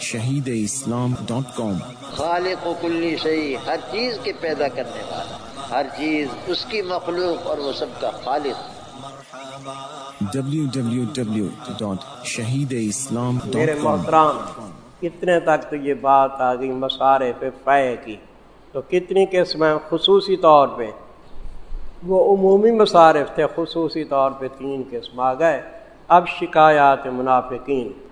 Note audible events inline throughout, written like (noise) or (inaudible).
شہید اسلام ڈاٹ کام۔ خالق و کلی شہی ہر چیز کے پیدا کرنے والا ہر چیز اس کی مخلوق اور وہ سب کا خالق۔ شہید اسلام میرے محترام کتنے تک تو یہ بات آ گئی مسارے پہ فے کی؟ تو کتنی قسمیں خصوصی طور پہ؟ وہ عمومی مصارف تھے خصوصی طور پہ تین قسم آ گئے۔ اب شکایات منافقین۔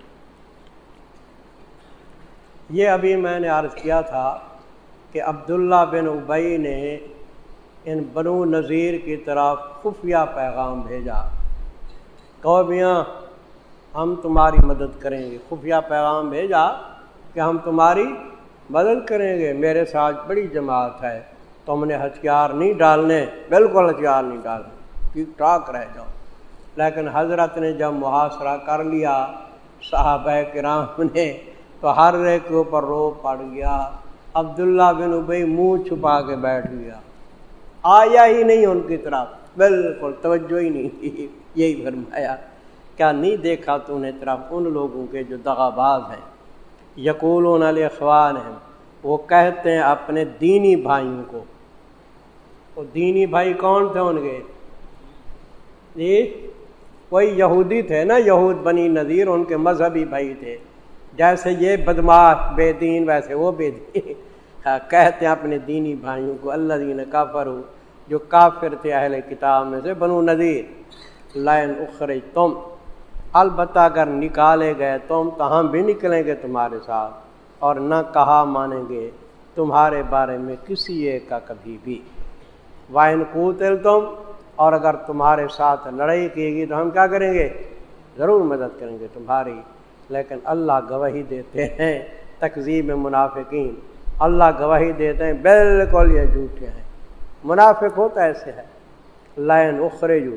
یہ ابھی میں نے عرض کیا تھا کہ عبداللہ بن ابئی نے ان بنو نذیر کی طرف خفیہ پیغام بھیجا۔ کہ میاں ہم تمہاری مدد کریں گے۔ خفیہ پیغام بھیجا کہ ہم تمہاری مدد کریں گے۔ میرے ساتھ بڑی جماعت ہے۔ تم نے ہتھیار نہیں ڈالنے، بالکل ہتھیار نہیں ڈالنے۔ ٹھیک ٹھاک رہ جاؤ۔ لیکن حضرت نے جب محاصرہ کر لیا، صحابہ کرام نے تو ہر ایک کے اوپر رو پڑ گیا۔ عبداللہ بن ابئی منہ چھپا کے بیٹھ گیا۔ آیا ہی نہیں ان کی طرف۔ بالکل توجہ ہی نہیں۔ تھی (laughs) یہی فرمایا، کیا نہیں دیکھا تو انہیں طرف ان لوگوں کے جو دغاباز ہیں۔ یقول علیہ اخوان ہیں وہ کہتے ہیں اپنے دینی بھائیوں کو۔ وہ دینی بھائی کون تھے ان کے؟ جی کوئی یہودی تھے نا، یہود بنی نذیر، ان کے مذہبی بھائی تھے۔ جیسے یہ بدماش بے دین، ویسے وہ بے دین۔ ہاں، کہتے ہیں اپنے دینی بھائیوں کو اللہ دین کافر ہو جو کافر تھے اہل کتاب میں سے، بنو نذیر۔ لائن اخرج تم البتہ اگر نکالے گئے تم تو ہم بھی نکلیں گے تمہارے ساتھ، اور نہ کہا مانیں گے تمہارے بارے میں کسی ایک کا کبھی بھی۔ وائن کوتل تم اور اگر تمہارے ساتھ لڑائی کی گی، تو ہم کیا کریں گے؟ ضرور مدد کریں گے تمہاری۔ لیکن اللہ گواہی دیتے ہیں تقزیب منافقین۔ اللہ گواہی دیتے ہیں، بالکل یہ جھوٹے ہیں۔ منافق ہوتا ایسے ہے۔ لائن اخرجو۔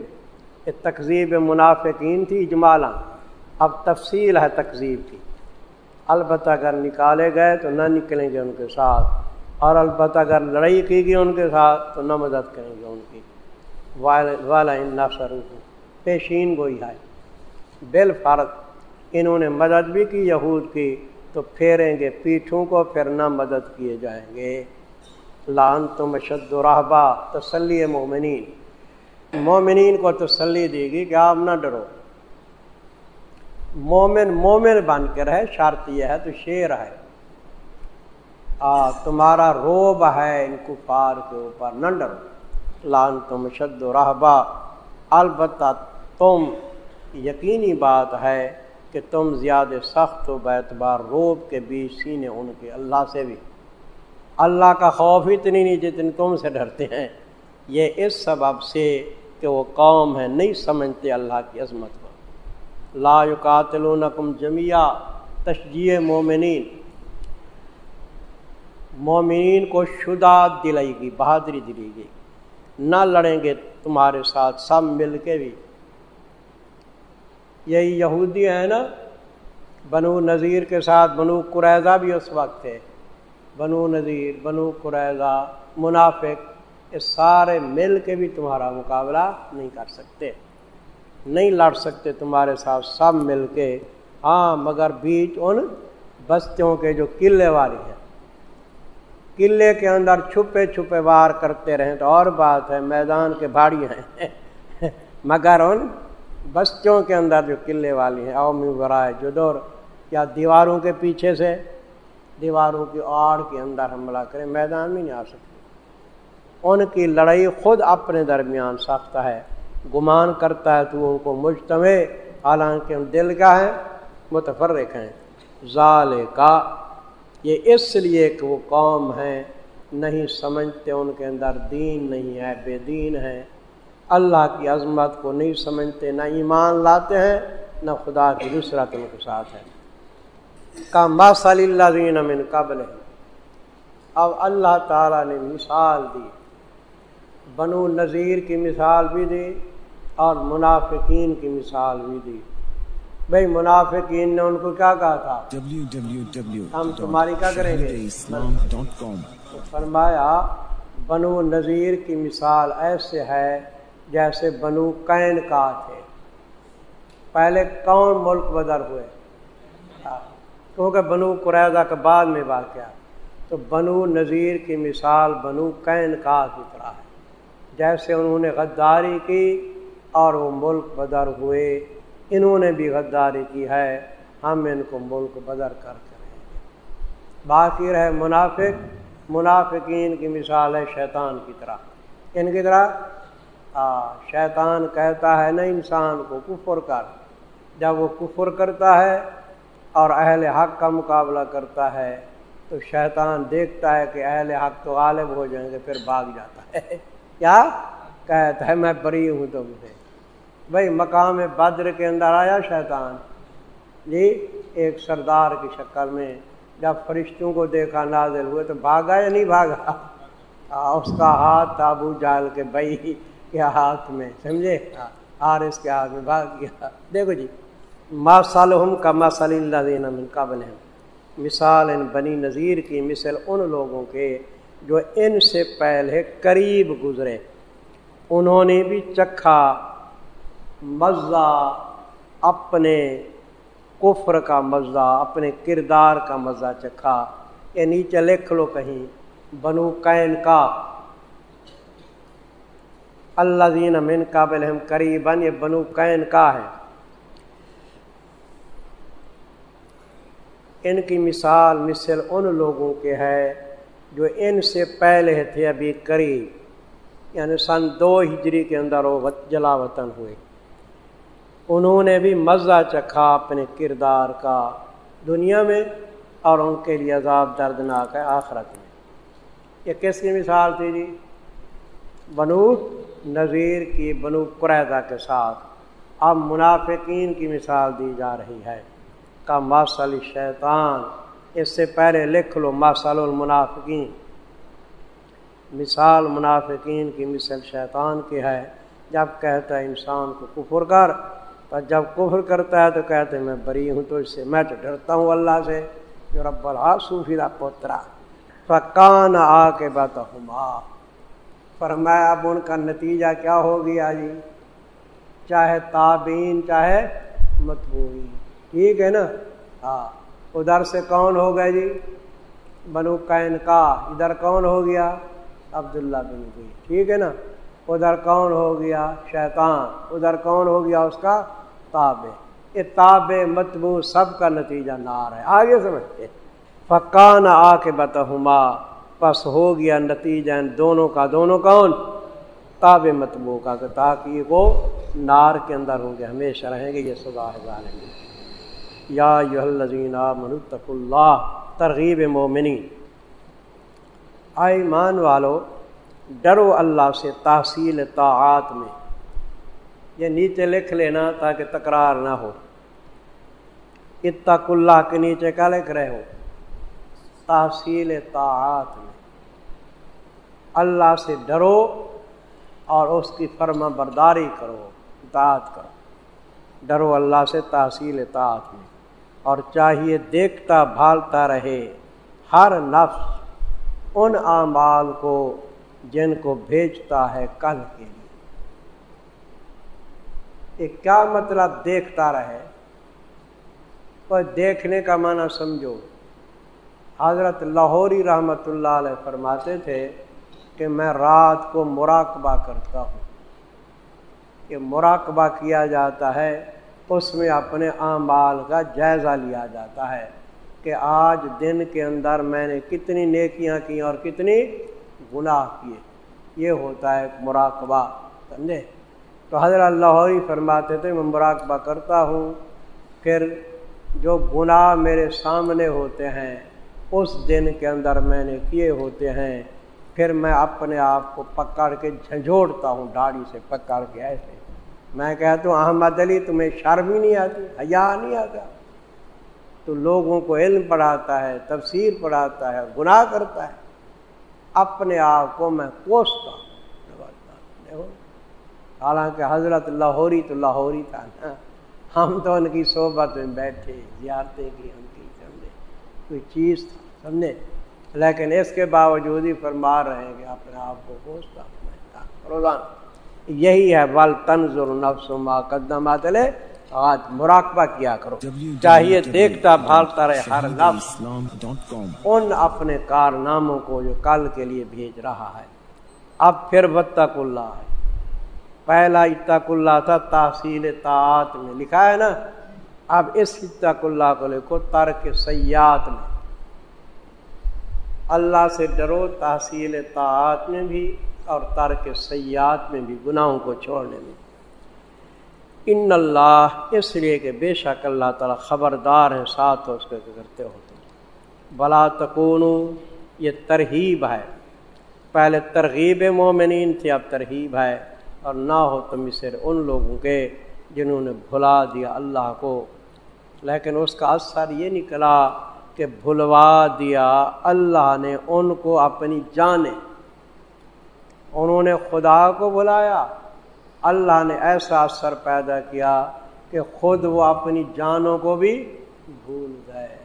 یہ تقزیب منافقین تھی اجمالا۔ اب تفصیل ہے تقزیب کی۔ البتہ اگر نکالے گئے تو نہ نکلیں گے ان کے ساتھ۔ اور البتہ اگر لڑائی کی گئی ان کے ساتھ تو نہ مدد کریں گے ان کی۔ والا سروف پیشین گوئی ہے۔ بال فرق انہوں نے مدد بھی کی یہود کی، تو پھیریں گے پیٹھوں کو، پھر نہ مدد کیے جائیں گے۔ لان تم شد رحبا تسلی مومنین۔ مومنین کو تسلی دے گی کہ آپ نہ ڈرو۔ مومن مومن بن کے رہے، شرط یہ ہے تو شیر ہے۔ آ، تمہارا روب ہے ان کفار کے اوپر، نہ ڈرو۔ لان تم شد و رحبا البتہ تم، یقینی بات ہے کہ تم زیادہ سخت و بیتبار روب کے بیچ سینے ان کے اللہ سے بھی۔ اللہ کا خوف اتنی نہیں جتنی تم سے ڈرتے ہیں۔ یہ اس سبب سے کہ وہ قوم ہے نہیں سمجھتے اللہ کی عظمت کو۔ لا قاتل نقم جمیا تشجیع مومنین۔ مومنین کو شدہ دلائی گی، بہادری دلی گی۔ نہ لڑیں گے تمہارے ساتھ، سب مل کے بھی۔ یہی یہودی ہیں نا، بنو نذیر کے ساتھ بنو قریضہ بھی اس وقت تھے۔ بنو نذیر، بنو قریضہ منافق، یہ سارے مل کے بھی تمہارا مقابلہ نہیں کر سکتے۔ نہیں لڑ سکتے تمہارے ساتھ، سب مل کے۔ ہاں مگر بیچ ان بستیوں کے جو قلعے والی ہیں۔ قلعے کے اندر چھپے چھپے وار کرتے رہیں تو اور بات ہے، میدان کے بھاڑی ہیں۔ (laughs) مگر ان بستیوں کے اندر جو قلعے والی ہیں اومی برائے جدور، یا دیواروں کے پیچھے سے، دیواروں کی آڑ کے اندر حملہ کریں، میدان میں نہیں آ سکتے۔ ان کی لڑائی خود اپنے درمیان سخت ہے، گمان کرتا ہے تو ان کو مجتمع، حالانکہ ہم دل کا ہے متفرق ہیں۔ ظال کا یہ اس لیے کہ وہ قوم ہیں، نہیں سمجھتے ان کے اندر دین نہیں ہے، بے دین ہے اللہ کی عظمت کو نہیں سمجھتے نہ ایمان لاتے ہیں نہ خدا کی نصرت ان کے ساتھ ہے۔ کا ماسل اللہ دین امن قبل۔ اب اللہ تعالیٰ نے مثال دی۔ بنو نذیر کی مثال بھی دی اور منافقین کی مثال بھی دی۔ بھائی منافقین نے ان کو کیا کہا تھا؟ ہم تمہاری کیا کریں گے؟ فرمایا بنو نذیر کی مثال ایسے ہے جیسے بنو کین کا تھے۔ پہلے کون ملک بدر ہوئے؟ ہاں، کیونکہ بنو قریضہ کے بعد میں واقعہ۔ تو بنو نذیر کی مثال بنو کین کا کی طرح ہے۔ جیسے انہوں نے غداری کی اور وہ ملک بدر ہوئے۔ انہوں نے بھی غداری کی ہے۔ ہم ان کو ملک بدر کر کریں باقی رہے منافق۔ منافقین کی مثال ہے شیطان کی طرح۔ ان کی طرح شیطان کہتا ہے نا انسان کو کفر کر۔ جب وہ کفر کرتا ہے اور اہل حق کا مقابلہ کرتا ہے، تو شیطان دیکھتا ہے کہ اہل حق تو غالب ہو جائیں گے، پھر بھاگ جاتا ہے۔ (laughs) کیا؟ کہتا ہے، میں بری ہوں تم سے بھائی، مقام بدر کے اندر آیا شیطان۔ جی ایک سردار کی شکل میں جب فرشتوں کو دیکھا نازل ہوئے تو بھاگا یا نہیں بھاگا؟ (laughs) اس کا ہاتھ تابو جال کے بھائی۔ کے ہاتھ میں سمجھے؟ آر اس کے ہاتھ میں بھاگ گیا۔ دیکھو جی ماسالحم کا ماسال اللہ دینا من قابل ہے مثال ان بنی نذیر کی مثل ان لوگوں کے جو ان سے پہلے قریب گزرے۔ انہوں نے بھی چکھا مزہ اپنے کفر کا مزہ اپنے کردار کا مزہ چکھا۔ یہ نیچے لکھ لو کہیں بنو کین کا۔ اللہ دین من قابل ہم قریباً، یہ بنو کین کا ہے۔ ان کی مثال، مثل ان لوگوں کے ہے جو ان سے پہلے تھے ابھی قریب یعنی سن دو ہجری کے اندر وہ جلا وطن ہوئے۔ انہوں نے بھی مزہ چکھا اپنے کردار کا دنیا میں اور ان کے لیے عذاب دردناک ہے آخرت میں۔ یہ کس کی مثال تھی جی؟ بنو نذیر کی بنو قریدہ کے ساتھ اب منافقین کی مثال دی جا رہی ہے۔ کا ماسل شیطان، اس سے پہلے لکھ لو ماسل المنافقین۔ مثال منافقین کی مثل شیطان کی ہے۔ جب کہتا ہے انسان کو کفر کر، تو جب کفر کرتا ہے تو کہتے ہیں میں بری ہوں تو اس سے میں تو ڈرتا ہوں اللہ سے۔ جو رب الحاصوفی پوترا فکان آ کے بتا فرمایا اب ان کا نتیجہ کیا ہو گیا جی؟ چاہے تابین چاہے متبوئی ٹھیک ہے نا؟ ہاں۔ ادھر سے کون ہو گئے جی؟ بنو کین کا۔ ادھر کون ہو گیا؟ عبداللہ بن گئی ٹھیک ہے نا؟ ادھر کون ہو گیا؟ شیطان۔ ادھر کون ہو گیا اس کا؟ تاب یہ تاب متبو سب کا نتیجہ نار ہے۔ آگے سمجھتے پکان آ کے بتہما پس ہو گیا نتیجہ ان دونوں کا دونوں کون؟ تاب متبو کا، تاکہ وہ نار کے اندر ہوں گے، ہمیشہ رہیں گے، یہ سزا ہے یا یازین منتق اللہ، ترغیب مومنی ایمان والو، ڈرو اللہ سے تحصیل طاعات میں۔ یہ نیچے لکھ لینا تاکہ تکرار نہ ہو۔ اتق اللہ کے نیچے کیا لکھ رہے ہو؟ تحصیل طاعات اللہ سے ڈرو اور اس کی فرما برداری کرو، اطاعت کرو۔ ڈرو اللہ سے تحصیل اطاعت میں۔ اور چاہیے دیکھتا بھالتا رہے ہر نفس ان اعمال کو جن کو بھیجتا ہے کل کے لیے۔ یہ کیا مطلب دیکھتا رہے؟ تو دیکھنے کا معنی سمجھو۔ حضرت لاہوری رحمت اللہ علیہ فرماتے تھے کہ میں رات کو مراقبہ کرتا ہوں۔ کہ مراقبہ کیا جاتا ہے، اس میں اپنے اعمال کا جائزہ لیا جاتا ہے کہ آج دن کے اندر میں نے کتنی نیکیاں کی اور کتنی گناہ کیے۔ یہ ہوتا ہے مراقبہ، سمجھے؟ تو حضرت اللہ فرماتے تھے، میں مراقبہ کرتا ہوں۔ پھر جو گناہ میرے سامنے ہوتے ہیں، اس دن کے اندر میں نے کیے ہوتے ہیں۔ پھر میں اپنے آپ کو پکڑ کے جھنجھوڑتا ہوں، داڑھی سے پکڑ کے ایسے۔ میں کہتا ہوں، احمد علی، تمہیں شرم ہی نہیں آتی؟ حیا نہیں آتا؟ تو لوگوں کو علم پڑھاتا ہے، تفسیر پڑھاتا ہے گناہ کرتا ہے۔ اپنے آپ کو میں کوستا ہوں۔ حالانکہ حضرت لاہوری تو لاہوری تھا نا۔ ہم تو ان کی صحبت میں بیٹھے، زیارتیں کی ہم کی سمجھے کوئی چیز تھا، سمجھے؟ لیکن اس کے باوجود ہی فرما رہے ہیں کہ اپنے آپ کو کوستا ہوں روزانہ۔ یہی ہے ول تنظر نفس ما قدمات آج مراقبہ کیا کرو۔ چاہیے دیکھتا بھالتا رہے ہر لفظ۔ ان اپنے کارناموں کو جو کل کے لیے بھیج رہا ہے۔ اب پھر بتق اللہ ہے پہلا اتق اللہ تھا تحصیل طاعت میں لکھا ہے نا۔ اب اس اتق اللہ کو لکھو ترک سیاحت میں۔ اللہ سے ڈرو، تحصیل طاعت میں بھی اور ترک سیاحت میں بھی، گناہوں کو چھوڑنے میں ان اللہ، اس لیے کہ بے شک اللہ تعالیٰ خبردار ہیں، ساتھ ہو اس کے کرتے ہوتے بلا تکون یہ ترغیب ہے۔ پہلے ترغیب مومنین تھی، اب ترغیب ہے۔ اور نہ ہو تم اسے ان لوگوں کے جنہوں نے بھلا دیا اللہ کو۔ لیکن اس کا اثر یہ نکلا کہ بھلوا دیا اللہ نے ان کو اپنی جانیں۔ انہوں نے خدا کو بلایا۔ اللہ نے ایسا اثر پیدا کیا کہ خود وہ اپنی جانوں کو بھی بھول گئے۔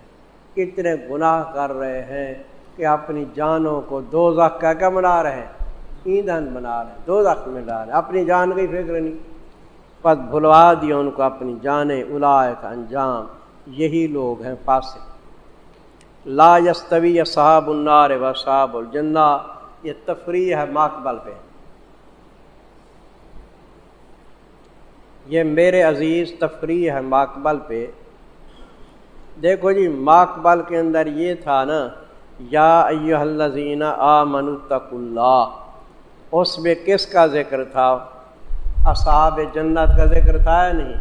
اتنے گناہ کر رہے ہیں کہ اپنی جانوں کو دو زخ کا کیا بنا رہے ہیں۔ ایندھن بنا رہے ہیں دو زخ میں ڈال رہے اپنی جان کی فکر نہیں۔ پس بھلوا دیا ان کو اپنی جانیں۔ الائے کا انجام، یہی لوگ ہیں پاسے لا یستوی صاحب النار و صاحب الجنہ، یہ تفریح ہے ماکبل پہ۔ یہ میرے عزیز تفریح ہے ماکبل پہ۔ دیکھو جی ماکبل کے اندر یہ تھا نا، یا ایو الذین آ منتق اللہ۔ اس میں کس کا ذکر تھا؟ اصحاب جنت کا ذکر تھا یا نہیں؟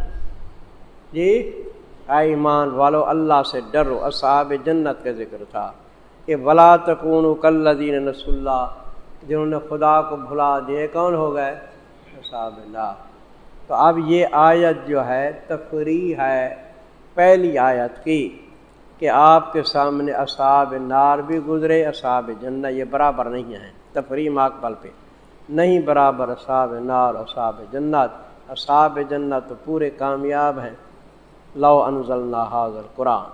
جی؟ اے ایمان والو، اللہ سے ڈرو، اصحاب جنت کا ذکر تھا۔ کہ ولا تکون کلین نس اللہ، جنہوں نے خدا کو بھلا دیے کون ہو گئے؟ اصحاب اللہ۔ تو اب یہ آیت جو ہے، تفریح ہے، پہلی آیت کی، کہ آپ کے سامنے اصحاب نار بھی گزرے، اصحاب جنت، یہ برابر نہیں ہیں۔ تفریح ماکبل پہ۔ نہیں برابر اصحاب نار اصحاب جنت۔ اصحاب جنت تو پورے کامیاب ہیں۔ لو انزل حاضر قرآن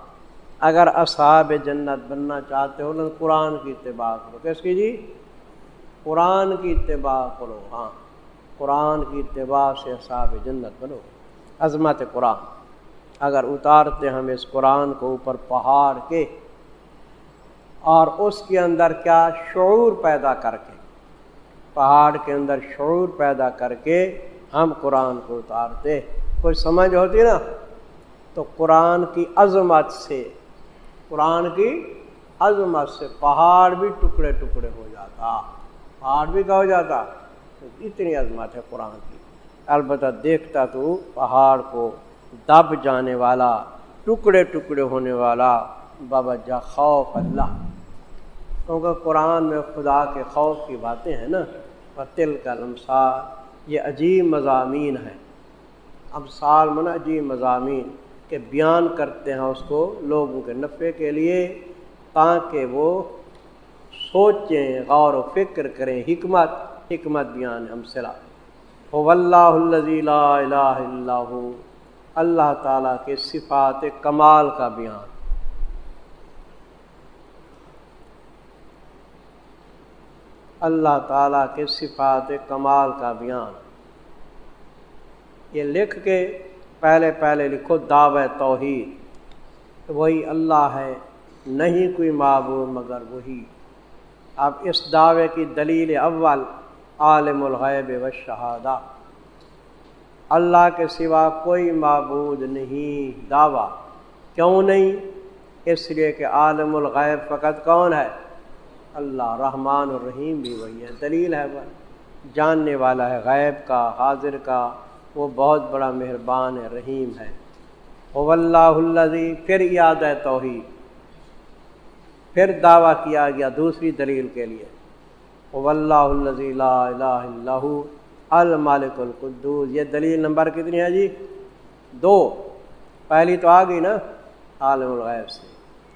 اگر اصحاب جنت بننا چاہتے ہو تو قرآن کی اتباع کرو۔ کس کی جی؟ قرآن کی اتباع کرو۔ ہاں قرآن کی اتباع سے اصحاب جنت بنو۔ عظمت قرآن۔ اگر اتارتے ہم اس قرآن کو اوپر پہاڑ کے، اور اس کے اندر کیا شعور پیدا کر کے، پہاڑ کے اندر شعور پیدا کر کے ہم قرآن کو اتارتے۔ کوئی سمجھ ہوتی نا؟ تو قرآن کی عظمت سے، قرآن کی عظمت سے پہاڑ بھی ٹکڑے ٹکڑے ہو جاتا۔ پہاڑ بھی کیا ہو جاتا؟ اتنی عظمت ہے قرآن کی۔ البتہ دیکھتا تو پہاڑ کو دب جانے والا، ٹکڑے ٹکڑے ہونے والا بابا جا خوف اللہ۔ کیونکہ قرآن میں خدا کے خوف کی باتیں ہیں نا۔ فتل کا لمسار یہ عجیب مضامین ہیں۔ اب سال عجیب مضامین۔ کے بیان کرتے ہیں اس کو لوگوں کے نفع کے لیے، تاکہ وہ سوچیں، غور و فکر کریں، حکمت حکمت بیان ہم سلا اللہ اللہ اللہ تعالیٰ کے صفات کمال کا بیان۔ اللہ تعالیٰ کے صفات کمال کا بیان۔ یہ لکھ کے پہلے پہلے لکھو دعوی توحید۔ وہی اللہ ہے، نہیں کوئی معبود مگر وہی۔ اب اس دعوے کی دلیل اول عالم الغیب و شہادہ اللہ کے سوا کوئی معبود نہیں، دعویٰ۔ کیوں نہیں؟ اس لیے کہ عالم الغیب فقط کون ہے؟ اللہ رحمان الرحیم بھی وہی ہے، دلیل ہے وہ جاننے والا ہے غیب کا، حاضر کا۔ وہ بہت بڑا مہربان ہے، رحیم ہے۔ وہ اللہ الزی پھر یاد ہے توحید۔ پھر دعویٰ کیا گیا دوسری دلیل کے لیے۔ وہ اللہ الزی لا الہ اللہ المالک القدوس۔ یہ دلیل نمبر کتنی ہے جی؟ دو۔ پہلی تو آ گئی نا، عالم الغیب سے۔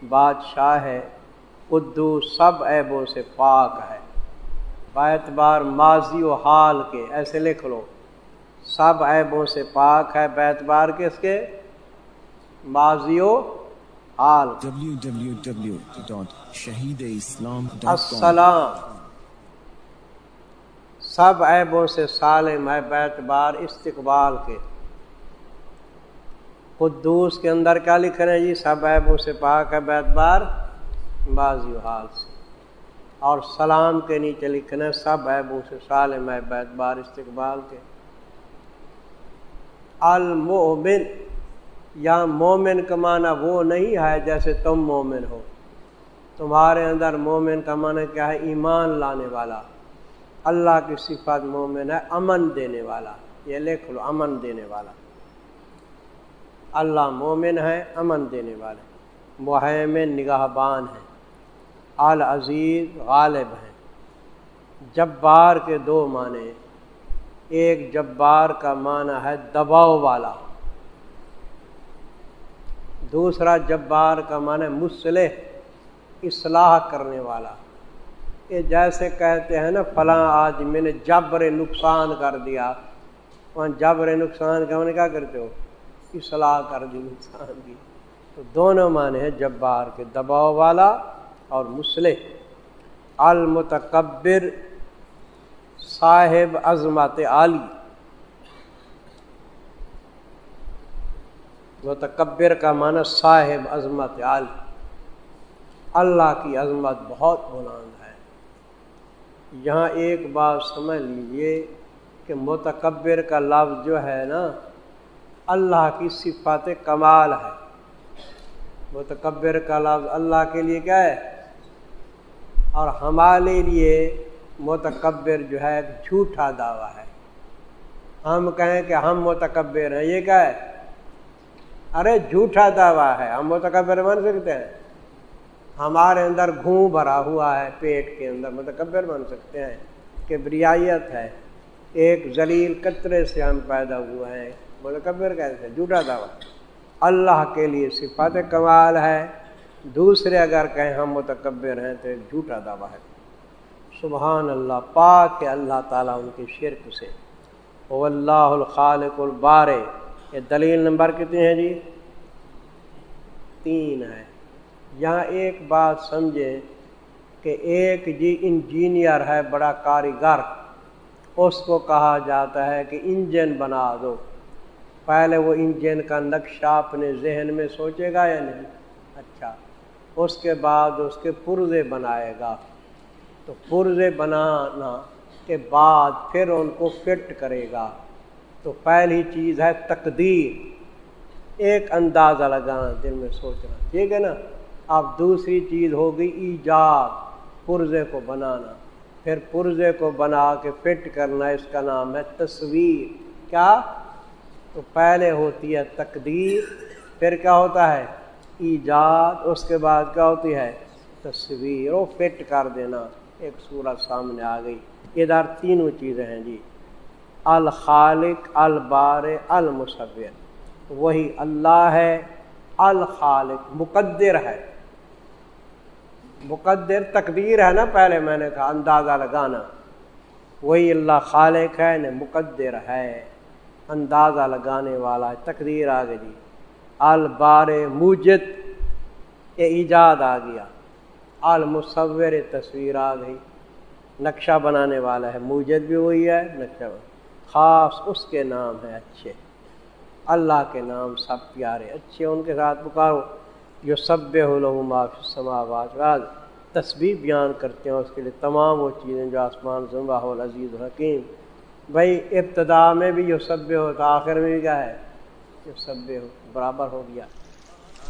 بادشاہ ہے، قدوس، سب عیبوں سے پاک ہے۔ بیت بار ماضی و حال کے، ایسے لکھ لو۔ سب عیبوں سے پاک ہے بیت بار کس کے ماضی و حال السلام۔ سب عیبوں سے سالم ہے بیت بار استقبال کے۔ قدوس کے اندر کیا لکھ رہے ہیں جی؟ سب عیبوں سے پاک ہے بیت بار بازی حال سے۔ اور سلام کے نیچے لکھنا سب عیبوں سے سالم ہے بیت بار استقبال کے۔ المومن یا مومن کا معنی وہ نہیں ہے جیسے تم مومن ہو۔ تمہارے اندر مومن کا معنی کیا ہے؟ ایمان لانے والا۔ اللہ کی صفات مومن ہے، امن دینے والا۔ یہ لکھ لو، امن دینے والا۔ اللہ مومن ہے، امن دینے والے مہم نگاہ بان ہیں العزیز غالب ہیں جبار کے دو معنی ایک جبار کا معنی ہے دباؤ والا۔ دوسرا جبار کا معنی مسلح، اصلاح کرنے والا۔ یہ جیسے کہتے ہیں نا، فلاں آج میں نے جبر نقصان کر دیا۔ وہاں جبر نقصان کا کیا کرتے ہو؟ اصلاح کر دی نقصان کی۔ تو دونوں معنی ہیں جبار کے دباؤ والا اور مسلح۔ المتکبر صاحب عظمت عالی۔ متکبر کا معنی صاحب عظمت عالی۔ اللہ کی عظمت بہت بلند ہے۔ یہاں ایک بات سمجھ لیجیے کہ متکبر کا لفظ جو ہے نا، اللہ کی صفات کمال ہے۔ متکبر کا لفظ اللہ کے لیے کیا ہے؟ اور ہمارے لیے متکبر جو ہے جھوٹا دعویٰ ہے۔ ہم کہیں کہ ہم متکبر ہیں، یہ کیا ہے؟ ارے، جھوٹا دعویٰ ہے۔ ہم متکبر بن سکتے ہیں۔ ہمارے اندر گھوں بھرا ہوا ہے، پیٹ کے اندر متکبر بن سکتے ہیں۔ کہ بریائیت ہے۔ ایک ذلیل قطرے سے ہم پیدا ہوئے ہیں۔ متکبر کیسے؟ جھوٹا دعویٰ۔ اللہ کے لیے صفات کمال ہے۔ دوسرے اگر کہیں ہم متکبر ہیں تو ایک جھوٹا دعویٰ ہے۔ سبحان اللہ، پاک ہے اللہ تعالیٰ ان کے شرک سے۔ او اللہ الخالق البارے یہ دلیل نمبر کتنے ہیں جی؟ تین ہے۔ یہاں ایک بات سمجھے کہ ایک جی انجینئر ہے، بڑا کاریگر۔ اس کو کہا جاتا ہے کہ انجن بنا دو۔ پہلے وہ انجن کا نقشہ اپنے ذہن میں سوچے گا یا نہیں؟ اچھا اس کے بعد اس کے پرزے بنائے گا۔ تو پرزے بنانا کے بعد پھر ان کو فٹ کرے گا۔ تو پہلی چیز ہے تقدیر۔ ایک اندازہ لگانا دل میں سوچنا۔ ٹھیک ہے نا؟ اب دوسری چیز ہوگی ایجاد پرزے کو بنانا۔ پھر پرزے کو بنا کے فٹ کرنا، اس کا نام ہے تصویر۔ کیا؟ تو پہلے ہوتی ہے تقدیر، پھر کیا ہوتا ہے؟ ایجاد، اس کے بعد کیا ہوتی ہے؟ تصویر۔ وہ فٹ کر دینا۔ ایک صورت سامنے آ گئی۔ ادھر تینوں چیزیں ہیں جی۔ الخالق البار المصور۔ وہی اللہ ہے، الخالق، مقدر ہے۔ مقدر تقدیر ہے نا، پہلے میں نے کہا اندازہ لگانا۔ وہی اللہ خالق ہے نا مقدر ہے۔ اندازہ لگانے والا ہے، تقدیر آ گئی جی۔ البار موجد، یہ ایجاد آ گیا۔ المصور تصویر آ گئی۔ نقشہ بنانے والا ہے، موجد بھی وہی ہے، نقشہ خاص اس کے نام ہے اچھے۔ اللہ کے نام سب پیارے، اچھے ان کے ساتھ پکارو۔ جو سب معاف سماوات راز تصویر بیان کرتے ہیں اس کے لیے تمام وہ چیزیں جو آسمان زمبا ہو عزیز الحکیم بھائی، ابتدا میں بھی جو سب ہو تو آخر میں بھی کیا ہے؟ جو سب ہو برابر ہو گیا۔